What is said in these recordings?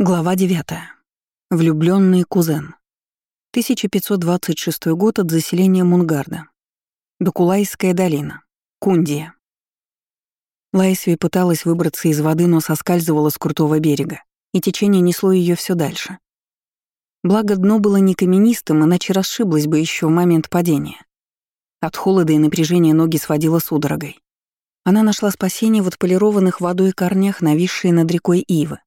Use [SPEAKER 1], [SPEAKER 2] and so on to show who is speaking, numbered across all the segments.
[SPEAKER 1] Глава 9. Влюбленный кузен. 1526 год от заселения Мунгарда. Докулайская долина. Кундия. Лайсви пыталась выбраться из воды, но соскальзывала с крутого берега, и течение несло ее все дальше. Благо дно было не каменистым, иначе расшиблась бы еще в момент падения. От холода и напряжения ноги сводила судорогой. Она нашла спасение в отполированных водой корнях, нависшие над рекой Ивы,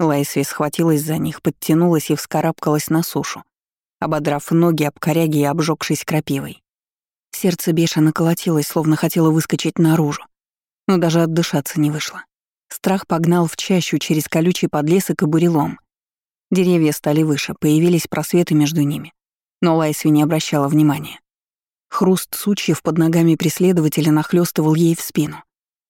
[SPEAKER 1] Лайсви схватилась за них, подтянулась и вскарабкалась на сушу, ободрав ноги об коряги и обжегшись крапивой. Сердце бешено колотилось, словно хотело выскочить наружу, но даже отдышаться не вышло. Страх погнал в чащу через колючий подлесок и бурелом. Деревья стали выше, появились просветы между ними, но Лайсви не обращала внимания. Хруст сучьев под ногами преследователя нахлёстывал ей в спину.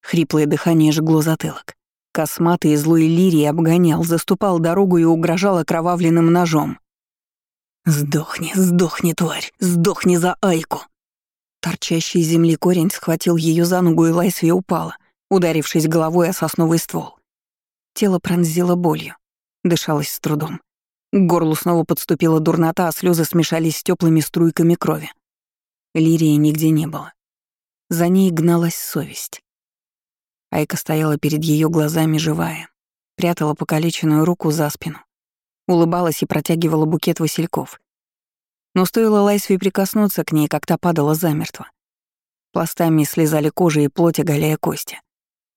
[SPEAKER 1] Хриплое дыхание жгло затылок. Косматый и злой лирий обгонял, заступал дорогу и угрожал окровавленным ножом. «Сдохни, сдохни, тварь, сдохни за Айку!» Торчащий земли корень схватил ее за ногу, и Лайсви упала, ударившись головой о сосновый ствол. Тело пронзило болью, дышалось с трудом. К горлу снова подступила дурнота, а слезы смешались с теплыми струйками крови. Лирии нигде не было. За ней гналась совесть. Айка стояла перед ее глазами живая, прятала покалеченную руку за спину, улыбалась и протягивала букет васильков. Но стоило Лайсви прикоснуться к ней, как та падала замертво. Пластами слезали кожа и плоть, оголяя кости.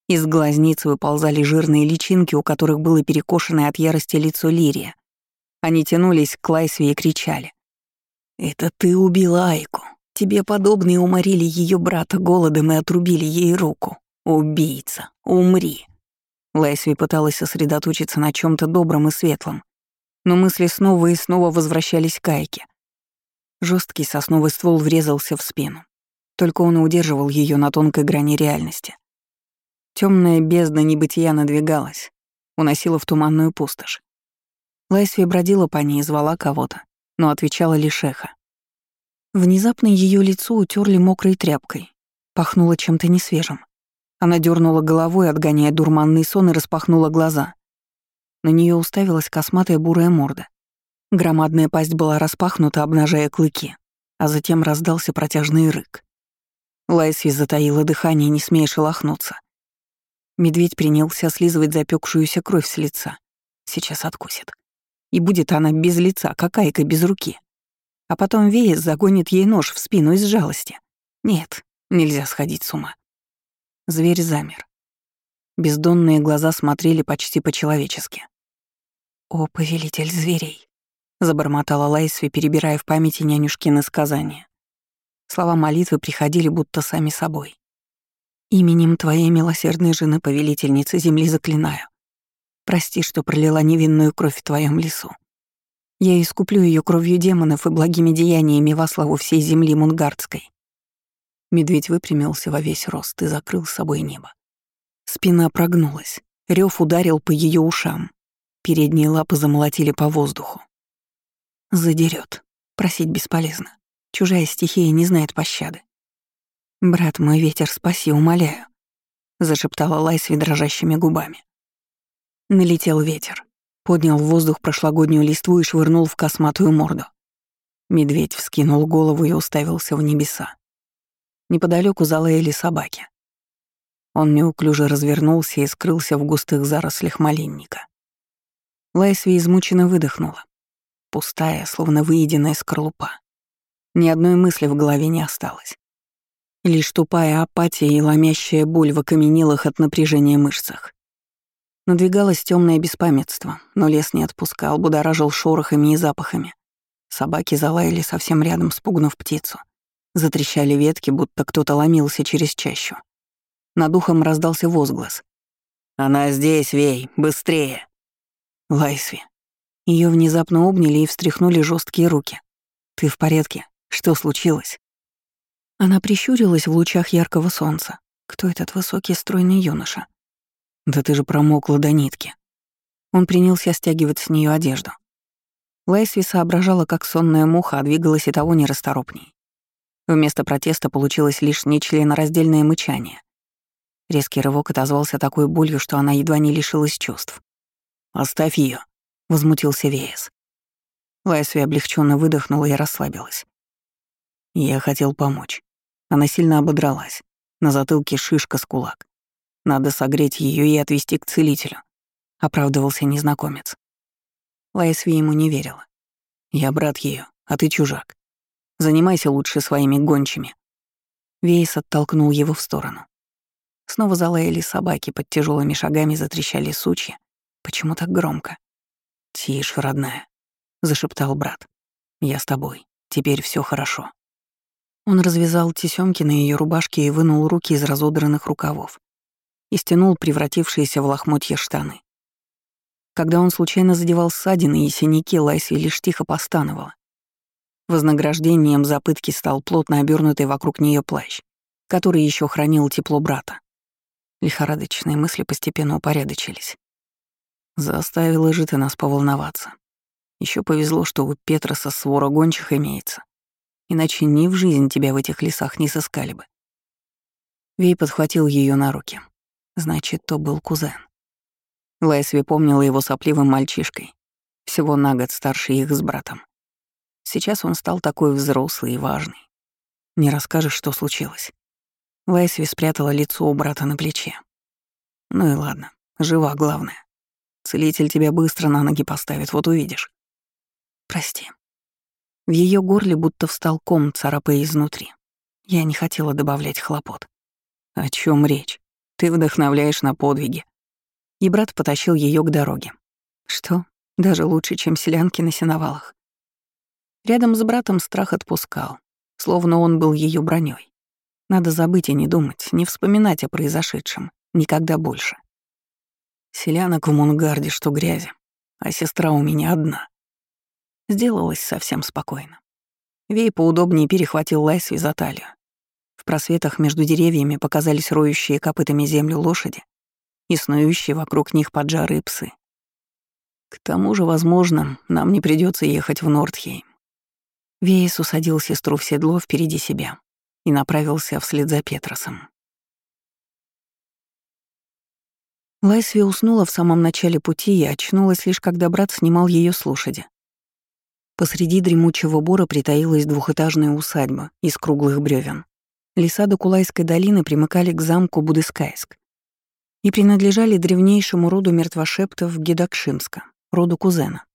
[SPEAKER 1] Из глазниц выползали жирные личинки, у которых было перекошенное от ярости лицо Лирия. Они тянулись к Лайсви и кричали. «Это ты убила Айку. Тебе подобные уморили ее брата голодом и отрубили ей руку. «Убийца, умри!» Лайсви пыталась сосредоточиться на чем то добром и светлом, но мысли снова и снова возвращались к Айке. Жесткий сосновый ствол врезался в спину. Только он и удерживал ее на тонкой грани реальности. Темная бездна небытия надвигалась, уносила в туманную пустошь. Лайсви бродила по ней и звала кого-то, но отвечала лишь эхо. Внезапно ее лицо утерли мокрой тряпкой, пахнуло чем-то несвежим. Она дернула головой, отгоняя дурманный сон, и распахнула глаза. На нее уставилась косматая бурая морда. Громадная пасть была распахнута, обнажая клыки, а затем раздался протяжный рык. Лайсви затаила дыхание, не смея шелохнуться. Медведь принялся слизывать запекшуюся кровь с лица. Сейчас откусит. И будет она без лица, как айка без руки. А потом Веес загонит ей нож в спину из жалости. Нет, нельзя сходить с ума. Зверь замер. Бездонные глаза смотрели почти по-человечески. «О, повелитель зверей!» — забормотала Лайсви, перебирая в памяти нянюшкины сказания. Слова молитвы приходили будто сами собой. «Именем твоей милосердной жены, повелительницы земли, заклинаю. Прости, что пролила невинную кровь в твоем лесу. Я искуплю ее кровью демонов и благими деяниями во славу всей земли Мунгардской. Медведь выпрямился во весь рост и закрыл с собой небо. Спина прогнулась, рев ударил по ее ушам. Передние лапы замолотили по воздуху. Задерет. Просить бесполезно. Чужая стихия не знает пощады. «Брат мой, ветер, спаси, умоляю», — зашептала Лайсви дрожащими губами. Налетел ветер, поднял в воздух прошлогоднюю листву и швырнул в косматую морду. Медведь вскинул голову и уставился в небеса. Неподалеку залаяли собаки. Он неуклюже развернулся и скрылся в густых зарослях малинника. Лайсви измученно выдохнула. Пустая, словно выеденная скорлупа. Ни одной мысли в голове не осталось. Лишь тупая апатия и ломящая боль в окаменелых от напряжения мышцах. Надвигалось темное беспамятство, но лес не отпускал, будоражил шорохами и запахами. Собаки залаяли совсем рядом, спугнув птицу. Затрещали ветки, будто кто-то ломился через чащу. Над ухом раздался возглас. «Она здесь, Вей, быстрее!» Лайсви. Ее внезапно обняли и встряхнули жесткие руки. «Ты в порядке? Что случилось?» Она прищурилась в лучах яркого солнца. Кто этот высокий стройный юноша? «Да ты же промокла до нитки». Он принялся стягивать с нее одежду. Лайсви соображала, как сонная муха, а двигалась и того нерасторопней. Вместо протеста получилось лишь нечленораздельное мычание. Резкий рывок отозвался такой болью, что она едва не лишилась чувств. «Оставь ее, — возмутился Веес. Лайсви облегченно выдохнула и расслабилась. Я хотел помочь. Она сильно ободралась. На затылке шишка с кулак. Надо согреть ее и отвезти к целителю. Оправдывался незнакомец. Лайсви ему не верила. Я брат ее, а ты чужак. Занимайся лучше своими гончими. Вейс оттолкнул его в сторону. Снова залаяли собаки, под тяжелыми шагами затрещали сучья. Почему так громко? «Тише, родная», — зашептал брат. «Я с тобой. Теперь все хорошо». Он развязал тесемки на ее рубашке и вынул руки из разодранных рукавов и стянул превратившиеся в лохмотья штаны. Когда он случайно задевал ссадины и синяки, Лайси лишь тихо постановала. Вознаграждением за пытки стал плотно обернутый вокруг нее плащ, который еще хранил тепло брата. Лихорадочные мысли постепенно упорядочились. Заставила же ты нас поволноваться. Еще повезло, что у Петроса свора гончих имеется. Иначе ни в жизнь тебя в этих лесах не сыскали бы. Вей подхватил ее на руки. Значит, то был кузен. Лайсви помнила его сопливым мальчишкой, всего на год старше их с братом. Сейчас он стал такой взрослый и важный. Не расскажешь, что случилось. Лайсви спрятала лицо у брата на плече. Ну и ладно, жива главное. Целитель тебя быстро на ноги поставит, вот увидишь. Прости. В ее горле будто встал ком, царапая изнутри. Я не хотела добавлять хлопот. О чем речь? Ты вдохновляешь на подвиги. И брат потащил ее к дороге. Что? Даже лучше, чем селянки на сеновалах. Рядом с братом страх отпускал, словно он был ее броней. Надо забыть и не думать, не вспоминать о произошедшем. Никогда больше. Селянок в Мунгарде, что грязи, а сестра у меня одна. Сделалось совсем спокойно. Вей поудобнее перехватил Лайсви за талию. В просветах между деревьями показались роющие копытами землю лошади и снующие вокруг них поджарые псы. К тому же, возможно, нам не придется ехать в Нордхейм. Вейс усадил сестру в седло впереди себя и направился вслед за Петросом. Лайсви уснула в самом начале пути и очнулась лишь когда брат снимал ее с лошади. Посреди дремучего бора притаилась двухэтажная усадьба из круглых бревен. Леса Докулайской долины примыкали к замку Будыскайск и принадлежали древнейшему роду мертвошептов Гедакшимска, роду кузена.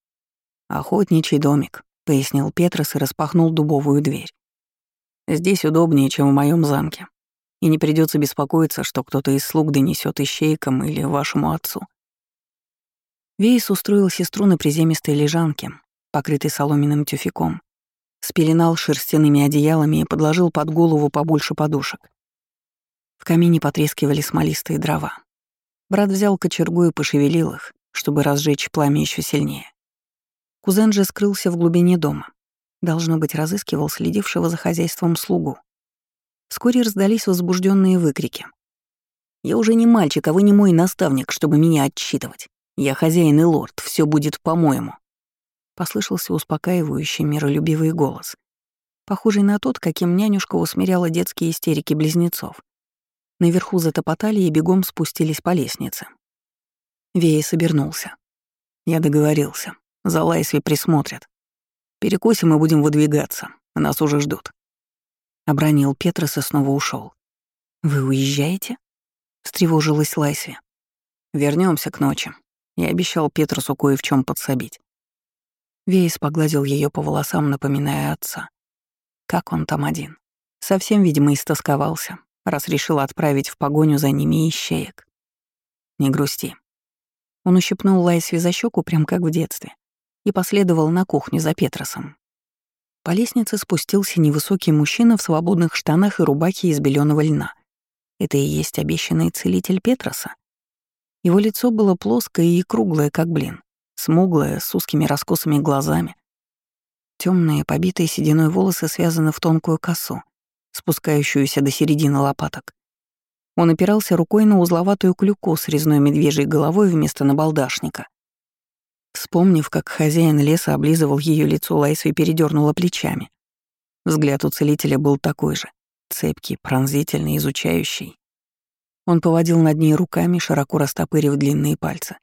[SPEAKER 1] «Охотничий домик», — пояснил Петрос и распахнул дубовую дверь. «Здесь удобнее, чем в моем замке, и не придется беспокоиться, что кто-то из слуг донесет ищейкам или вашему отцу». Вейс устроил сестру на приземистой лежанке, покрытый соломенным тюфяком, спеленал шерстяными одеялами и подложил под голову побольше подушек. В камине потрескивали смолистые дрова. Брат взял кочергу и пошевелил их, чтобы разжечь пламя еще сильнее. Кузен же скрылся в глубине дома. Должно быть, разыскивал следившего за хозяйством слугу. Вскоре раздались возбужденные выкрики. «Я уже не мальчик, а вы не мой наставник, чтобы меня отчитывать. Я хозяин и лорд, все будет по-моему». Послышался успокаивающий, миролюбивый голос, похожий на тот, каким нянюшка усмиряла детские истерики близнецов. Наверху затопотали и бегом спустились по лестнице. Вея собернулся. Я договорился. За Лайсви присмотрят. Перекусим и будем выдвигаться. Нас уже ждут. Обронил Петрос и снова ушел. «Вы уезжаете?» — встревожилась Лайсви. Вернемся к ночи. Я обещал Петросу кое в чем подсобить. Вейс погладил ее по волосам, напоминая отца. Как он там один? Совсем, видимо, истосковался, раз решил отправить в погоню за ними ищеек. Не грусти. Он ущипнул Лайсви за щеку, прям как в детстве, и последовал на кухню за Петросом. По лестнице спустился невысокий мужчина в свободных штанах и рубахе из беленого льна. Это и есть обещанный целитель Петроса. Его лицо было плоское и круглое, как блин смуглая, с узкими раскосыми глазами. Темные, побитые сединой волосы связаны в тонкую косу, спускающуюся до середины лопаток. Он опирался рукой на узловатую клюку с резной медвежьей головой вместо набалдашника. Вспомнив, как хозяин леса облизывал ее лицо, Лайсви передернула плечами. Взгляд у целителя был такой же, цепкий, пронзительный, изучающий. Он поводил над ней руками, широко растопырив длинные пальцы.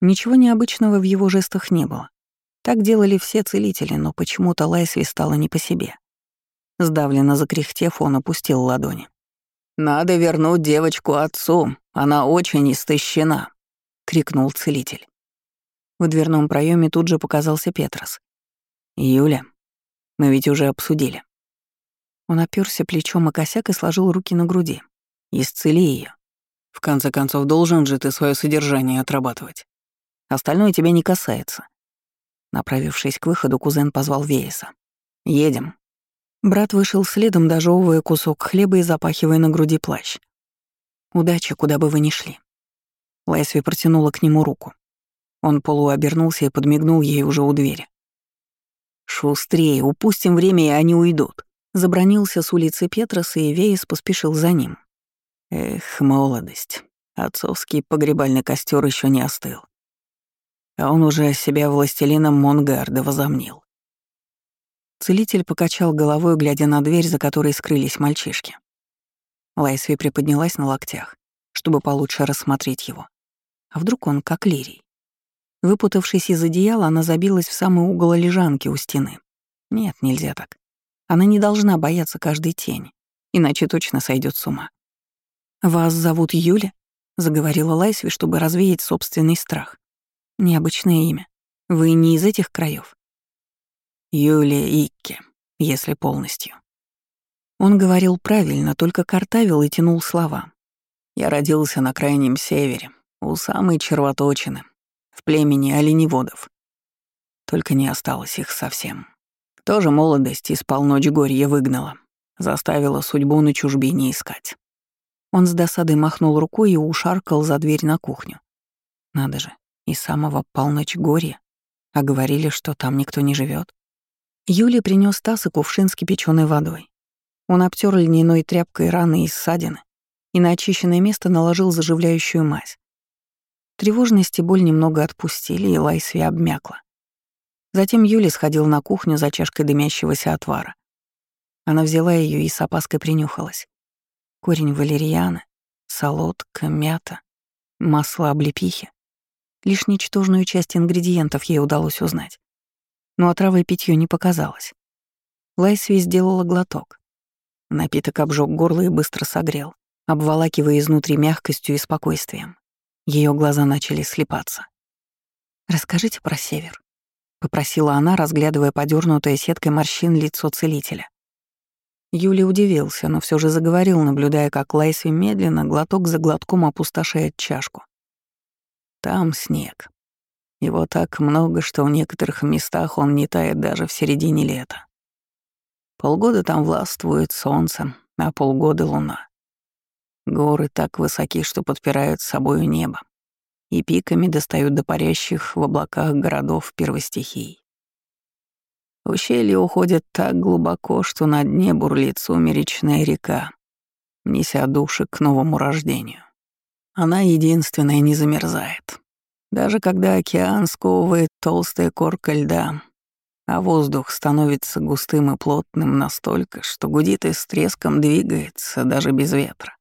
[SPEAKER 1] Ничего необычного в его жестах не было. Так делали все целители, но почему-то Лайсви стало не по себе. Сдавленно закряхтев, он опустил ладони. «Надо вернуть девочку отцу, она очень истощена», — крикнул целитель. В дверном проеме тут же показался Петрос. «Юля, мы ведь уже обсудили». Он оперся плечом о косяк и сложил руки на груди. «Исцели ее. В конце концов, должен же ты свое содержание отрабатывать. Остальное тебя не касается». Направившись к выходу, кузен позвал Вееса. «Едем». Брат вышел следом, дожевывая кусок хлеба и запахивая на груди плащ. «Удачи, куда бы вы ни шли». Лайсви протянула к нему руку. Он полуобернулся и подмигнул ей уже у двери. «Шустрее, упустим время, и они уйдут», — забронился с улицы Петрос, и Вейс поспешил за ним. Эх, молодость. Отцовский погребальный костер еще не остыл. А он уже себя властелином Монгарда возомнил. Целитель покачал головой, глядя на дверь, за которой скрылись мальчишки. Лайсви приподнялась на локтях, чтобы получше рассмотреть его. А вдруг он как лирий? Выпутавшись из одеяла, она забилась в самый угол лежанки у стены. Нет, нельзя так. Она не должна бояться каждой тени, иначе точно сойдет с ума. «Вас зовут Юля?» — заговорила Лайсви, чтобы развеять собственный страх. «Необычное имя. Вы не из этих краев. Юлия Икке, если полностью. Он говорил правильно, только картавил и тянул слова. Я родился на крайнем севере, у самой червоточины, в племени оленеводов. Только не осталось их совсем. Тоже молодость из полночь горья выгнала, заставила судьбу на чужбине искать. Он с досадой махнул рукой и ушаркал за дверь на кухню. Надо же, и самого полночь горья. А говорили, что там никто не живет. Юля принес таз и кувшин с кипяченой водой. Он обтер льняной тряпкой раны и ссадины и на очищенное место наложил заживляющую мазь. Тревожность и боль немного отпустили, и Лайсви обмякла. Затем Юля сходил на кухню за чашкой дымящегося отвара. Она взяла ее и с опаской принюхалась. Корень валерьяна, солодка, мята, масло облепихи. Лишь ничтожную часть ингредиентов ей удалось узнать но отравой питью не показалось. Лайсви сделала глоток. Напиток обжег горло и быстро согрел, обволакивая изнутри мягкостью и спокойствием. Ее глаза начали слепаться. «Расскажите про север», — попросила она, разглядывая подернутое сеткой морщин лицо целителя. Юля удивился, но все же заговорил, наблюдая, как Лайсви медленно, глоток за глотком опустошает чашку. «Там снег. Его так много, что в некоторых местах он не тает даже в середине лета. Полгода там властвует солнце, а полгода — луна. Горы так высоки, что подпирают собою небо, и пиками достают до парящих в облаках городов первостихий. Ущелье уходит так глубоко, что на дне бурлит сумеречная река, неся души к новому рождению. Она единственная не замерзает. Даже когда океан сковывает толстая корка льда, а воздух становится густым и плотным настолько, что гудит и с треском двигается даже без ветра.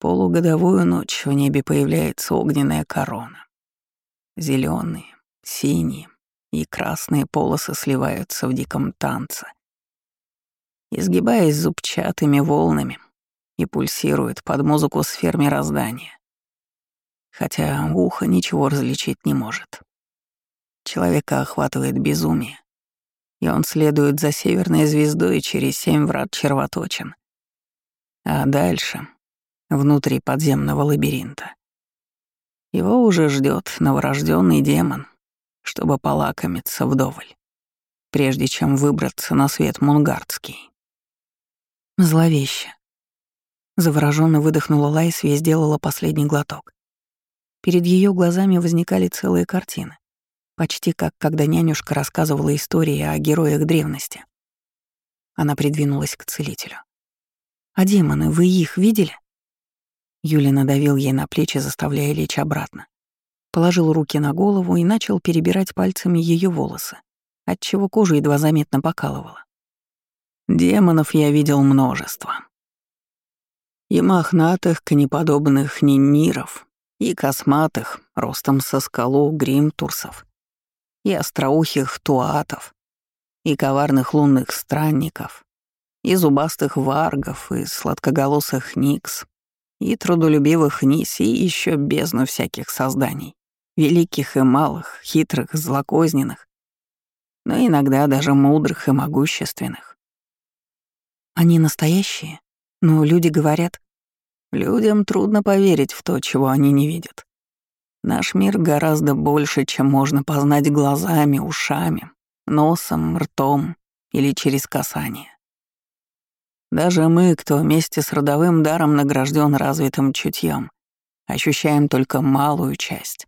[SPEAKER 1] Полугодовую ночь в небе появляется огненная корона. Зеленые, синие и красные полосы сливаются в диком танце, изгибаясь зубчатыми волнами и пульсируют под музыку сфер мироздания хотя ухо ничего различить не может. Человека охватывает безумие, и он следует за северной звездой через семь врат червоточин. А дальше, внутри подземного лабиринта, его уже ждет новорожденный демон, чтобы полакомиться вдоволь, прежде чем выбраться на свет мунгардский. Зловеще. Завороженно выдохнула Лайсви и сделала последний глоток. Перед ее глазами возникали целые картины, почти как когда нянюшка рассказывала истории о героях древности. Она придвинулась к целителю. «А демоны, вы их видели?» Юля надавил ей на плечи, заставляя лечь обратно. Положил руки на голову и начал перебирать пальцами ее волосы, отчего кожа едва заметно покалывала. Демонов я видел множество. И мохнатых, конеподобных ниниров, И косматых, ростом со скалу гримтурсов, и остроухих туатов, и коварных лунных странников, и зубастых варгов, и сладкоголосых никс, и трудолюбивых низ, и еще бездну всяких созданий, великих и малых, хитрых, злокозненных, но иногда даже мудрых и могущественных.
[SPEAKER 2] Они настоящие, но люди говорят...
[SPEAKER 1] Людям трудно поверить в то, чего они не видят. Наш мир гораздо больше, чем можно познать глазами, ушами, носом, ртом или через касание. Даже мы, кто вместе с родовым даром награжден развитым чутьем, ощущаем только малую часть.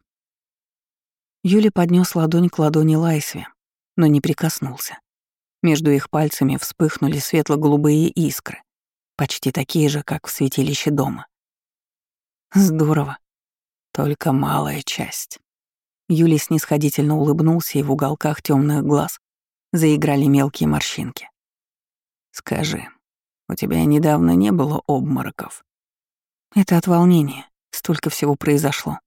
[SPEAKER 2] Юли поднес ладонь к ладони Лайсве, но не прикоснулся. Между их пальцами вспыхнули светло-голубые искры, почти такие же, как в святилище дома. Здорово. Только малая часть. Юли снисходительно улыбнулся, и в уголках темных глаз заиграли мелкие морщинки.
[SPEAKER 1] «Скажи, у тебя недавно не было обмороков?»
[SPEAKER 2] «Это от волнения. Столько всего произошло».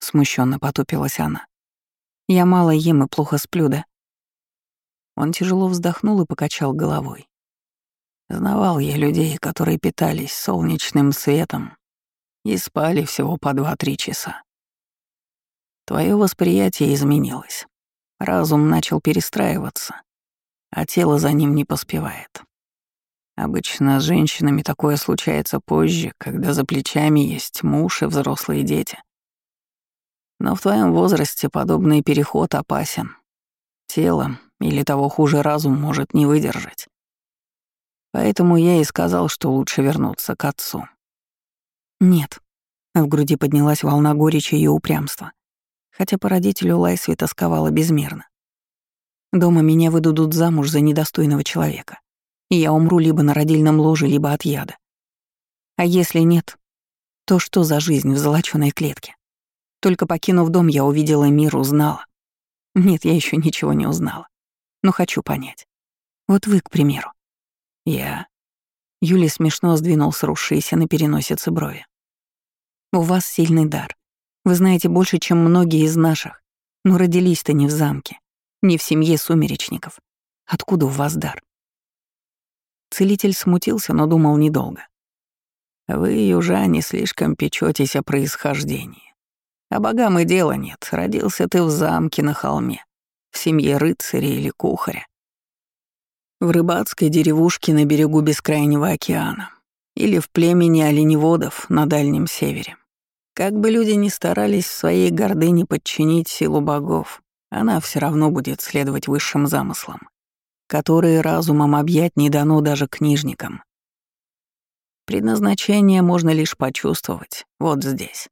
[SPEAKER 2] Смущенно потупилась она. «Я мало ем и плохо сплю, да?»
[SPEAKER 1] Он тяжело вздохнул и покачал головой. Знавал я людей, которые питались солнечным светом и спали всего по два-три часа. Твое восприятие изменилось. Разум начал перестраиваться, а тело за ним не поспевает. Обычно с женщинами такое случается позже, когда за плечами есть муж и взрослые дети. Но в твоем возрасте подобный переход опасен. Тело, или того хуже разум, может не выдержать. Поэтому я и сказал, что лучше вернуться к отцу.
[SPEAKER 2] Нет. В груди поднялась волна горечи и упрямства. Хотя по родителю Лайсви тосковала безмерно. Дома меня выдадут замуж за недостойного человека и я умру либо на родильном ложе, либо от яда. А если нет, то что за жизнь в золочёной клетке? Только покинув дом, я увидела мир, узнала. Нет, я еще ничего не узнала. Но хочу понять. Вот вы, к примеру. Я... Юли смешно сдвинул сросшиеся на переносице брови. У вас сильный дар. Вы знаете больше, чем многие из наших. Но родились-то не в замке, не в семье сумеречников. Откуда у вас дар? Целитель смутился, но думал недолго.
[SPEAKER 1] «Вы, южане, слишком печетесь о происхождении. А богам и дела нет. Родился ты в замке на холме, в семье рыцаря или кухаря. В рыбацкой деревушке на берегу бескрайнего океана. Или в племени оленеводов на Дальнем Севере. Как бы люди ни старались в своей гордыне подчинить силу богов, она все равно будет следовать высшим замыслам которые разумом объять не дано даже книжникам. Предназначение можно лишь почувствовать вот здесь.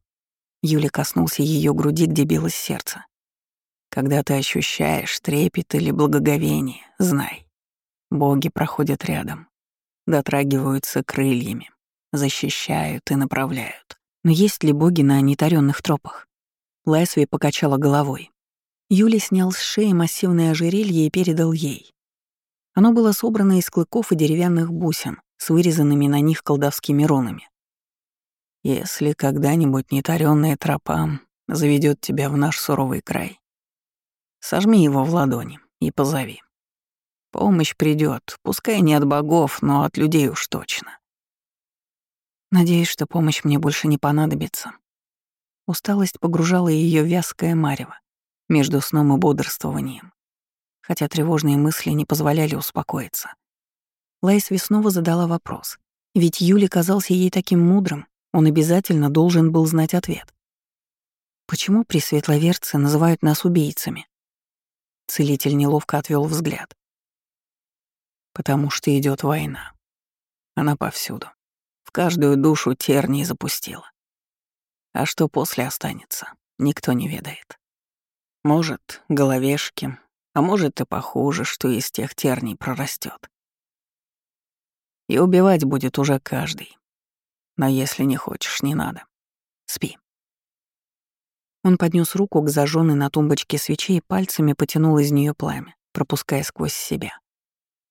[SPEAKER 1] Юля коснулся ее груди, где билось сердце. Когда ты ощущаешь трепет или благоговение, знай. Боги проходят рядом, дотрагиваются крыльями, защищают и направляют.
[SPEAKER 2] Но есть ли боги на нетаренных тропах? Лесви покачала головой. Юля снял с шеи массивное ожерелье и передал ей. Оно было собрано из клыков и деревянных бусин с вырезанными на них колдовскими рунами.
[SPEAKER 1] «Если когда-нибудь нетарённая тропа заведет тебя в наш суровый край, сожми его в ладони и позови. Помощь придет, пускай не от богов, но от людей уж точно».
[SPEAKER 2] Надеюсь, что помощь мне больше не понадобится. Усталость погружала ее вязкое марево между сном и бодрствованием хотя тревожные мысли не позволяли успокоиться. Лайсви снова задала вопрос. Ведь Юли казался ей таким мудрым, он обязательно должен был знать ответ. Почему пресветловерцы называют нас убийцами? Целитель неловко отвел взгляд.
[SPEAKER 1] Потому что идет война. Она повсюду. В каждую душу тернии запустила. А что после останется, никто не ведает. Может, головешки, а может и похуже, что из тех терний прорастет. И убивать будет уже каждый. Но если не хочешь, не надо. Спи.
[SPEAKER 2] Он поднес руку к зажженной на тумбочке свече и пальцами потянул из нее пламя, пропуская сквозь себя.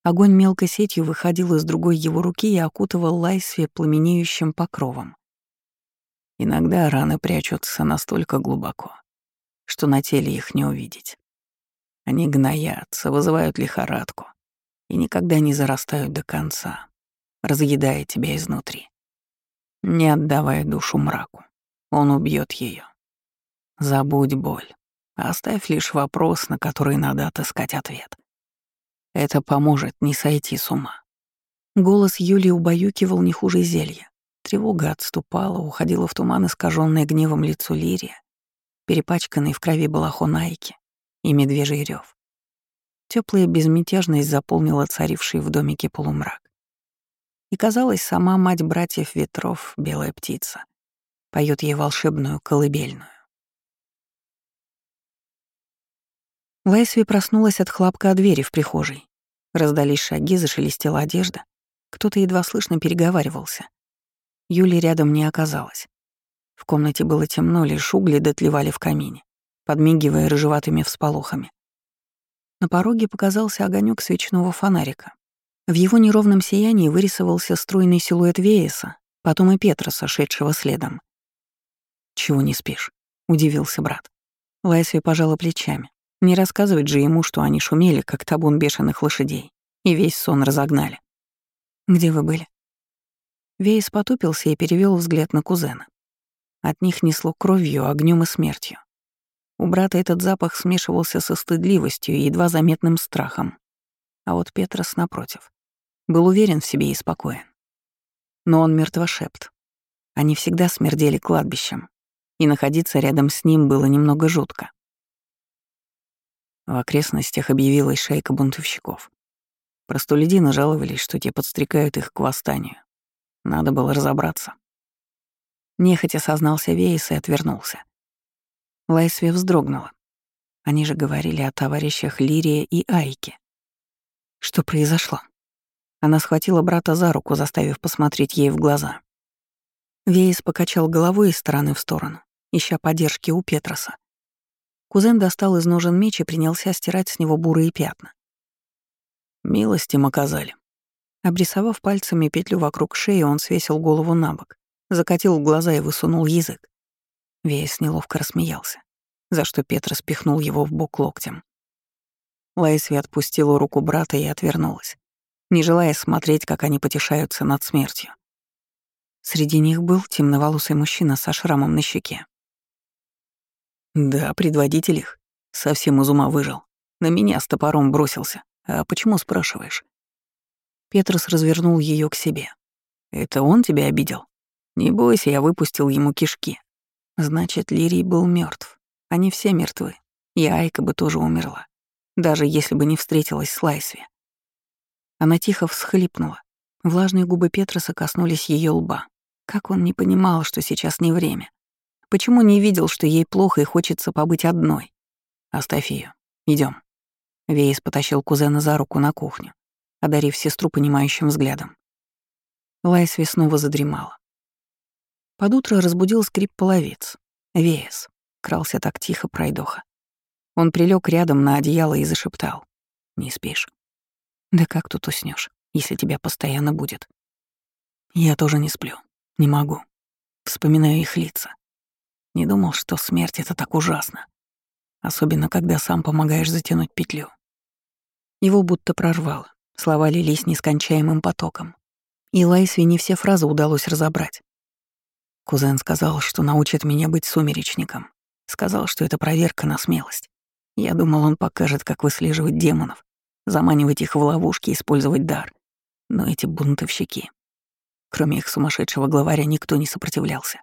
[SPEAKER 2] Огонь мелкой сетью выходил из другой его руки и окутывал Лайсве пламенеющим покровом. Иногда раны прячутся настолько глубоко, что на теле их не увидеть. Они гноятся, вызывают лихорадку и никогда не зарастают до конца, разъедая тебя изнутри. Не отдавай душу мраку, он убьет ее. Забудь боль, оставь лишь вопрос, на который надо отыскать ответ. Это поможет не сойти с ума.
[SPEAKER 1] Голос Юлии убаюкивал не хуже зелья. Тревога отступала, уходила в туман искаженное гневом лицо Лирия, перепачканный в крови балахон Айки и медвежий рев. Теплая безмятежность заполнила царивший в домике полумрак. И казалось, сама мать братьев ветров, белая птица, поет ей волшебную колыбельную. Лайсви проснулась от хлопка двери в прихожей. Раздались шаги, зашелестела одежда. Кто-то едва слышно переговаривался. Юли рядом не оказалось. В комнате было темно, лишь угли дотлевали в камине, подмигивая рыжеватыми всполохами. На пороге показался огонек свечного фонарика. В его неровном сиянии вырисовался стройный силуэт Вееса, потом и Петра, сошедшего следом. «Чего не спишь?» — удивился брат. Лайсви пожала плечами. Не рассказывать же ему, что они шумели, как табун бешеных лошадей, и весь сон разогнали. «Где вы были?» Вейс потупился и перевел взгляд на кузена. От них несло кровью, огнем и смертью. У брата этот запах смешивался со стыдливостью и едва заметным страхом. А вот Петрос, напротив, был уверен в себе и спокоен. Но он мертвошепт. Они всегда смердели кладбищем, и находиться рядом с ним было немного жутко. В окрестностях объявилась шайка бунтовщиков. Простолюдины жаловались, что те подстрекают их к восстанию. Надо было разобраться. Нехотя сознался Вейс и отвернулся. Лайсве вздрогнула. Они же говорили о товарищах Лирия и Айке. Что произошло? Она схватила брата за руку, заставив посмотреть ей в глаза. Вейс покачал головой из стороны в сторону, ища поддержки у Петроса. Кузен достал из ножен меч и принялся стирать с него бурые пятна. «Милость им оказали», Обрисовав пальцами петлю вокруг шеи, он свесил голову на бок, закатил глаза и высунул язык. Вейс неловко рассмеялся, за что Петр спихнул его в бок локтем. Лайсви отпустила руку брата и отвернулась, не желая смотреть, как они потешаются над смертью. Среди них был темноволосый мужчина со шрамом на щеке. Да, предводитель их. Совсем из ума выжил. На меня с топором бросился. А почему спрашиваешь? Петрос развернул ее к себе. «Это он тебя обидел? Не бойся, я выпустил ему кишки». Значит, Лирий был мертв. Они все мертвы. И Айка бы тоже умерла, даже если бы не встретилась с Лайсви. Она тихо всхлипнула. Влажные губы Петроса коснулись ее лба. Как он не понимал, что сейчас не время? Почему не видел, что ей плохо и хочется побыть одной? Оставь ее. Идем. Вейс потащил кузена за руку на кухню одарив сестру понимающим взглядом. Лайсви снова задремала. Под утро разбудил скрип половец. Веес. Крался так тихо пройдоха. Он прилег рядом на одеяло и зашептал. «Не спишь?» «Да как тут уснешь, если тебя постоянно будет?» «Я тоже не сплю. Не могу. Вспоминаю их лица. Не думал, что смерть — это так ужасно. Особенно, когда сам помогаешь затянуть петлю. Его будто прорвало. Слова лились нескончаемым потоком. И Лайсви не все фразы удалось разобрать. Кузен сказал, что научит меня быть сумеречником. Сказал, что это проверка на смелость. Я думал, он покажет, как выслеживать демонов, заманивать их в ловушки, использовать дар. Но эти бунтовщики... Кроме их сумасшедшего главаря, никто не сопротивлялся.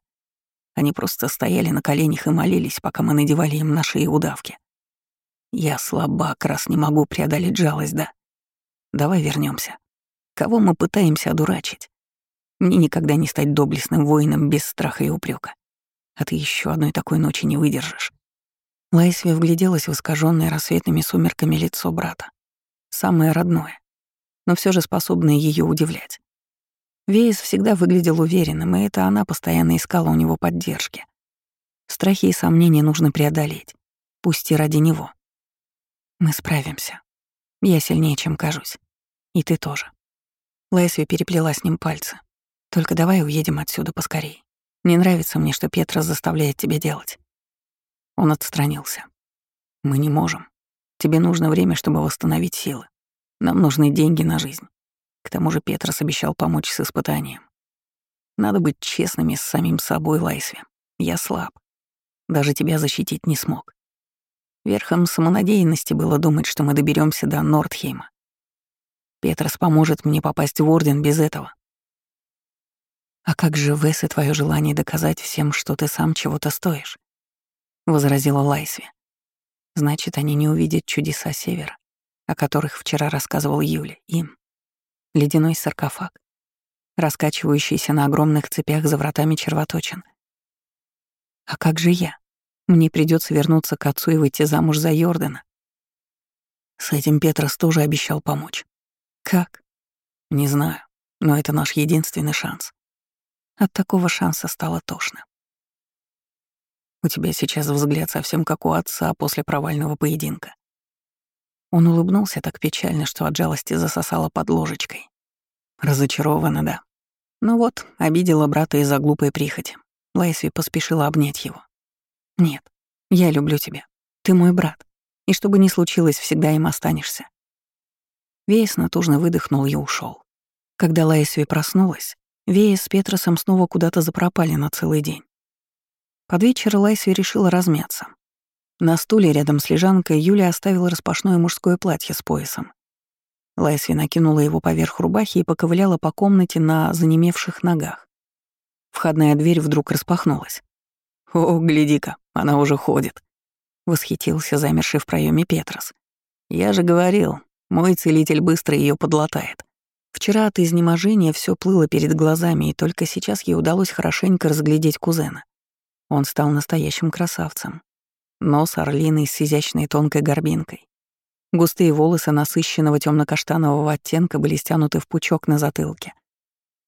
[SPEAKER 1] Они просто стояли на коленях и молились, пока мы надевали им наши удавки. Я слабак, раз не могу преодолеть жалость, да? Давай вернемся. Кого мы пытаемся одурачить? Мне никогда не стать доблестным воином без страха и упрека. А ты еще одной такой ночи не выдержишь. Лайсви вгляделась в искаженное рассветными сумерками лицо брата. Самое родное, но все же способное ее удивлять. Вейс всегда выглядел уверенным, и это она постоянно искала у него поддержки. Страхи и сомнения нужно преодолеть, пусть и ради него. Мы справимся. Я сильнее, чем кажусь. И ты тоже. Лэсви переплела с ним пальцы. Только давай уедем отсюда поскорей. Не нравится мне, что Петра заставляет тебя делать. Он отстранился. Мы не можем. Тебе нужно время, чтобы восстановить силы. Нам нужны деньги на жизнь. К тому же Петрос обещал помочь с испытанием. Надо быть честными с самим собой, Лайсви. Я слаб. Даже тебя защитить не смог. Верхом самонадеянности было думать, что мы доберемся до Нордхейма. Петрос поможет мне попасть в Орден без этого. «А как же Вес и твое желание доказать всем, что ты сам чего-то стоишь?» — возразила Лайсви. «Значит, они не увидят чудеса Севера, о которых вчера рассказывал Юля, им. Ледяной саркофаг, раскачивающийся на огромных цепях за вратами червоточин. А как же я? Мне придется вернуться к отцу и выйти замуж за Йордана. С этим Петрос тоже обещал помочь. Как? Не знаю, но это наш единственный шанс. От такого шанса стало тошно. У тебя сейчас взгляд совсем как у отца после провального поединка. Он улыбнулся так печально, что от жалости засосало под ложечкой. Разочарована, да. Ну вот, обидела брата из-за глупой прихоти. Лайсви поспешила обнять его. «Нет, я люблю тебя. Ты мой брат. И что бы ни случилось, всегда им останешься». Вейс натужно выдохнул и ушел. Когда Лайсви проснулась, Вейс с Петросом снова куда-то запропали на целый день. Под вечер Лайсви решила размяться. На стуле рядом с лежанкой Юля оставила распашное мужское платье с поясом. Лайсви накинула его поверх рубахи и поковыляла по комнате на занемевших ногах. Входная дверь вдруг распахнулась. «О, гляди-ка, она уже ходит», — восхитился замерший в проеме Петрос. «Я же говорил, мой целитель быстро ее подлатает». Вчера от изнеможения все плыло перед глазами, и только сейчас ей удалось хорошенько разглядеть кузена. Он стал настоящим красавцем. Нос орлиный с изящной тонкой горбинкой. Густые волосы насыщенного темно каштанового оттенка были стянуты в пучок на затылке,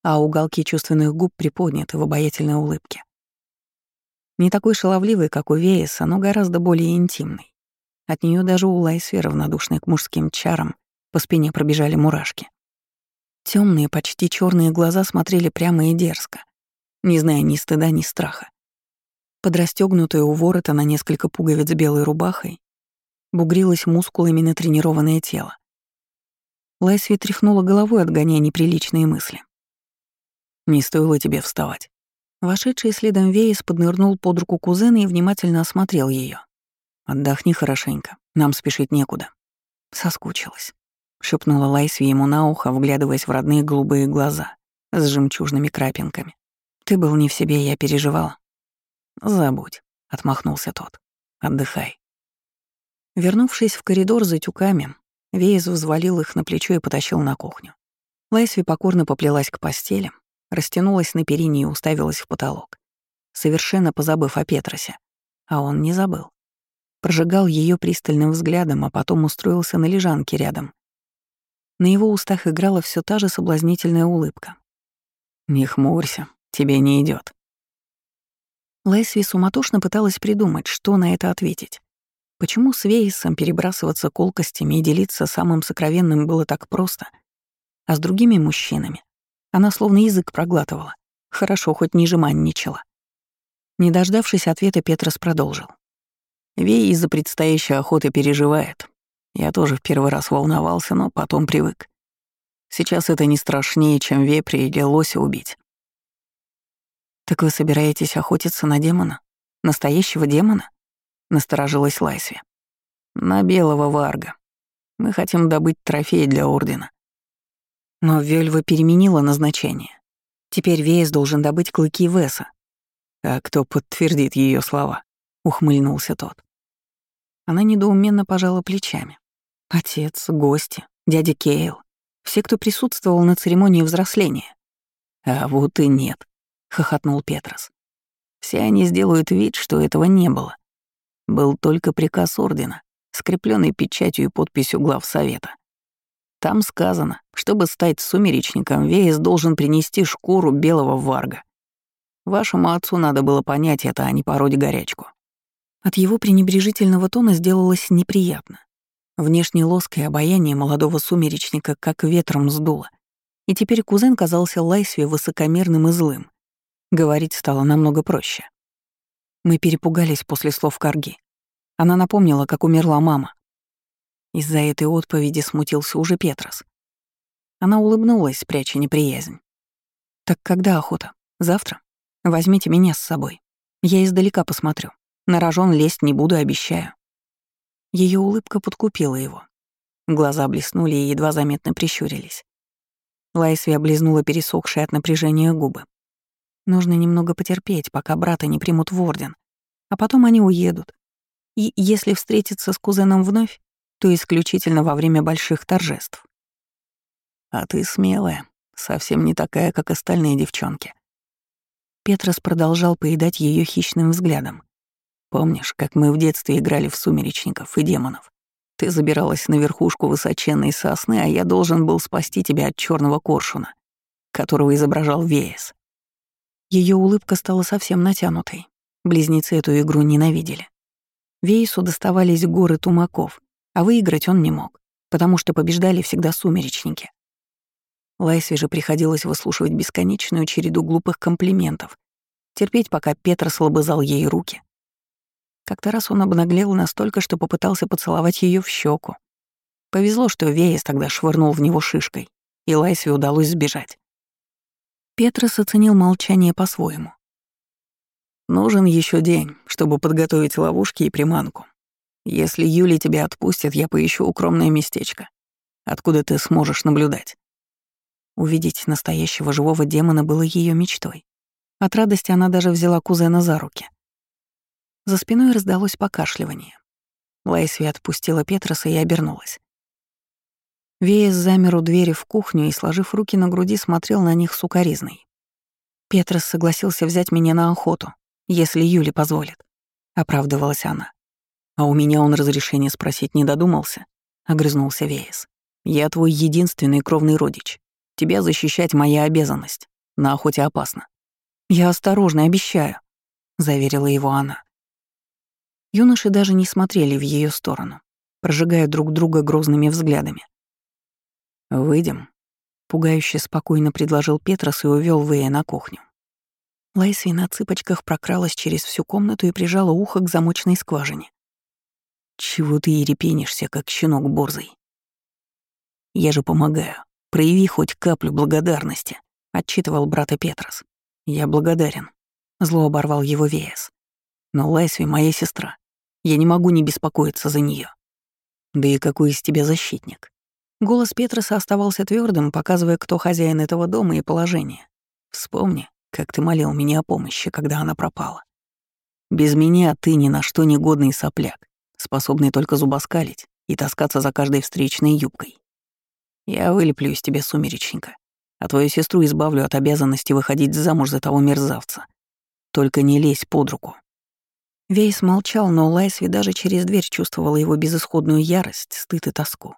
[SPEAKER 1] а уголки чувственных губ приподняты в обаятельной улыбке. Не такой шаловливый, как у Вееса, но гораздо более интимный. От нее даже у Лайсве, равнодушной к мужским чарам, по спине пробежали мурашки. Темные, почти черные глаза смотрели прямо и дерзко, не зная ни стыда, ни страха. Под расстёгнутое у ворота на несколько пуговиц белой рубахой бугрилось мускулами натренированное тело. Лайсви тряхнула головой, отгоняя неприличные мысли. «Не стоило тебе вставать. Вошедший следом Вейс поднырнул под руку кузена и внимательно осмотрел ее. «Отдохни хорошенько, нам спешить некуда». Соскучилась. Шепнула Лайсви ему на ухо, вглядываясь в родные голубые глаза с жемчужными крапинками. «Ты был не в себе, я переживала». «Забудь», — отмахнулся тот. «Отдыхай». Вернувшись в коридор за тюками, Вейс взвалил их на плечо и потащил на кухню. Лайсви покорно поплелась к постели, растянулась на перине и уставилась в потолок, совершенно позабыв о Петросе. А он не забыл. Прожигал ее пристальным взглядом, а потом устроился на лежанке рядом. На его устах играла все та же соблазнительная улыбка. «Не хмурься, тебе не идет. Лесви суматошно пыталась придумать, что на это ответить. Почему с Вейсом перебрасываться колкостями и делиться самым сокровенным было так просто, а с другими мужчинами она словно язык проглатывала. Хорошо, хоть не жеманничала. Не дождавшись ответа, Петрос продолжил. Вей из-за предстоящей охоты переживает. Я тоже в первый раз волновался, но потом привык. Сейчас это не страшнее, чем вепри или лося убить. «Так вы собираетесь охотиться на демона? Настоящего демона?» — насторожилась Лайсви. «На белого варга. Мы хотим добыть трофей для Ордена. Но Вельва переменила назначение. Теперь Вейс должен добыть клыки Веса. А кто подтвердит ее слова? Ухмыльнулся тот. Она недоуменно пожала плечами. Отец, гости, дядя Кейл. Все, кто присутствовал на церемонии взросления. А вот и нет, хохотнул Петрос. Все они сделают вид, что этого не было. Был только приказ ордена, скрепленный печатью и подписью глав совета. Там сказано, чтобы стать сумеречником, Веес должен принести шкуру белого варга. Вашему отцу надо было понять это, а не пороть горячку. От его пренебрежительного тона сделалось неприятно. Внешний лоск и обаяние молодого сумеречника как ветром сдуло. И теперь кузен казался Лайсве высокомерным и злым. Говорить стало намного проще. Мы перепугались после слов Карги. Она напомнила, как умерла мама. Из-за этой отповеди смутился уже Петрос. Она улыбнулась, пряча неприязнь. «Так когда охота? Завтра? Возьмите меня с собой. Я издалека посмотрю. На рожон лезть не буду, обещаю». Ее улыбка подкупила его. Глаза блеснули и едва заметно прищурились. Лайсви облизнула пересохшие от напряжения губы. Нужно немного потерпеть, пока брата не примут в орден. А потом они уедут. И если встретиться с кузеном вновь, то исключительно во время больших торжеств.
[SPEAKER 2] А ты смелая, совсем не такая, как остальные девчонки.
[SPEAKER 1] Петрос продолжал поедать ее хищным взглядом.
[SPEAKER 2] Помнишь, как мы в детстве играли в сумеречников и демонов? Ты забиралась на верхушку высоченной сосны, а я должен был спасти тебя от черного коршуна, которого изображал Веес.
[SPEAKER 1] Ее улыбка стала совсем натянутой. Близнецы эту игру ненавидели. Вейсу доставались горы тумаков, а выиграть он не мог, потому что побеждали всегда сумеречники. Лайсве же приходилось выслушивать бесконечную череду глупых комплиментов, терпеть, пока Петр слабызал ей руки. Как-то раз он обнаглел настолько, что попытался поцеловать ее в щеку. Повезло, что Веес тогда швырнул в него шишкой, и Лайсве удалось сбежать. Петрос оценил молчание по-своему.
[SPEAKER 2] «Нужен еще день, чтобы подготовить ловушки и приманку. Если Юли тебя отпустит, я поищу укромное местечко, откуда ты сможешь наблюдать».
[SPEAKER 1] Увидеть настоящего живого демона было ее мечтой. От радости она даже взяла кузена за руки. За спиной раздалось покашливание. Лайсви отпустила Петроса и обернулась. Веес замер у двери в кухню и, сложив руки на груди, смотрел на них сукоризной. «Петрос согласился взять меня на охоту, если Юли позволит», — оправдывалась она.
[SPEAKER 2] «А у меня он разрешение спросить не додумался», — огрызнулся Веес. «Я твой единственный кровный родич. Тебя защищать моя обязанность. На охоте опасно».
[SPEAKER 1] «Я осторожно, обещаю», — заверила его она. Юноши даже не смотрели в ее сторону, прожигая друг друга грозными взглядами.
[SPEAKER 2] «Выйдем», — пугающе спокойно предложил Петрос и увел Вэя на кухню.
[SPEAKER 1] Лайсви на цыпочках прокралась через всю комнату и прижала ухо к замочной скважине.
[SPEAKER 2] «Чего ты и репенишься, как щенок борзый?» «Я же помогаю. Прояви хоть каплю благодарности», — отчитывал брата Петрос. «Я благодарен», — зло оборвал его Веяс. «Но Лайсви — моя сестра. Я не могу не беспокоиться за нее. Да и какой из тебя защитник?
[SPEAKER 1] Голос Петроса оставался твердым, показывая, кто хозяин этого дома и положение.
[SPEAKER 2] Вспомни, как ты молил меня о помощи, когда она пропала. Без меня ты ни на что не годный сопляк, способный только зубоскалить и таскаться за каждой встречной юбкой. Я вылеплю из тебя сумеречника, а твою сестру избавлю от обязанности выходить замуж за того мерзавца. Только не лезь под руку.
[SPEAKER 1] Вейс молчал, но Лайсви даже через дверь чувствовала его безысходную ярость, стыд и тоску.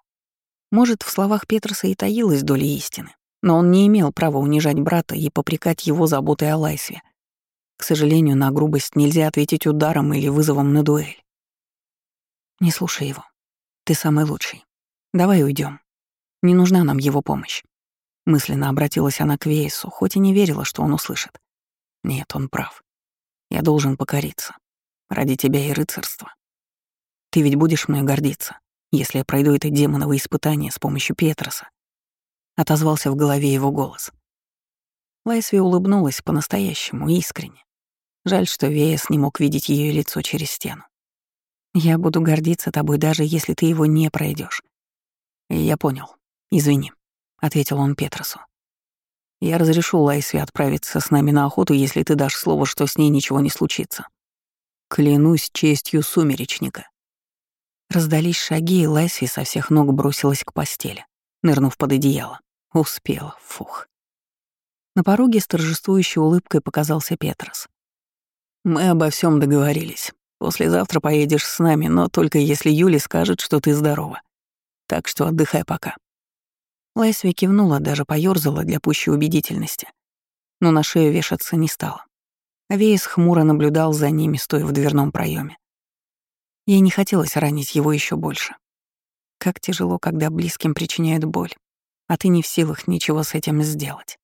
[SPEAKER 1] Может, в словах Петроса и таилась доля истины, но он не имел права унижать брата и попрекать его заботой о Лайсве. К сожалению, на грубость нельзя ответить ударом или вызовом на дуэль. Не слушай его. Ты самый лучший. Давай уйдем. Не нужна нам его помощь. Мысленно обратилась она к Вейсу, хоть и не верила, что он услышит. Нет, он прав. Я должен покориться. Ради тебя и рыцарства. Ты ведь будешь мной гордиться если я пройду это демоново испытание с помощью Петроса. Отозвался в голове его голос. Лайсви улыбнулась по-настоящему, искренне. Жаль, что Веяс не мог видеть ее лицо через стену. «Я буду гордиться тобой, даже если ты его не пройдешь. «Я понял. Извини», — ответил он Петросу. «Я разрешу Лайсви отправиться с нами на охоту, если ты дашь слово, что с ней ничего не случится. Клянусь честью сумеречника», Раздались шаги, и Лайси со всех ног бросилась к постели, нырнув под одеяло. Успела, фух. На пороге с торжествующей улыбкой показался Петрос. «Мы обо всем договорились. Послезавтра поедешь с нами, но только если Юли скажет, что ты здорова. Так что отдыхай пока». Лайсви кивнула, даже поёрзала для пущей убедительности. Но на шею вешаться не стала. Вейс хмуро наблюдал за ними, стоя в дверном проеме. Ей не хотелось ранить его еще больше. Как тяжело, когда близким причиняют боль, а ты не в силах ничего с этим сделать.